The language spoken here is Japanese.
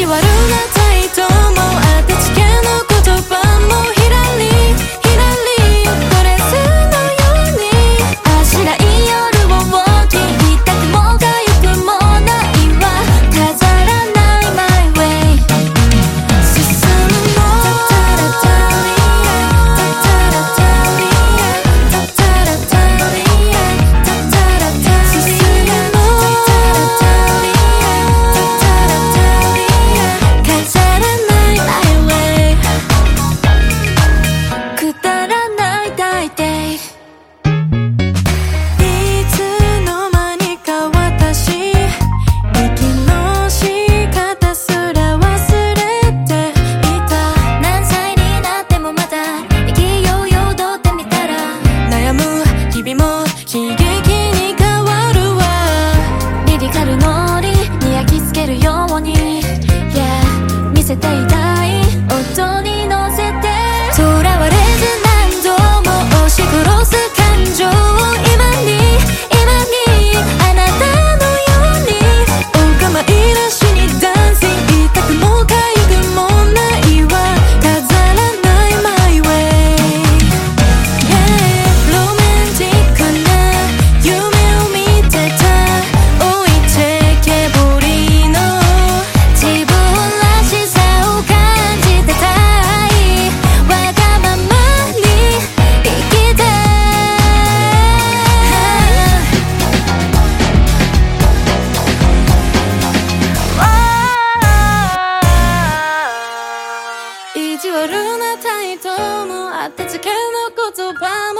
ち悪なのにに焼き付けるように、yeah、見せていたい。手てけの言葉も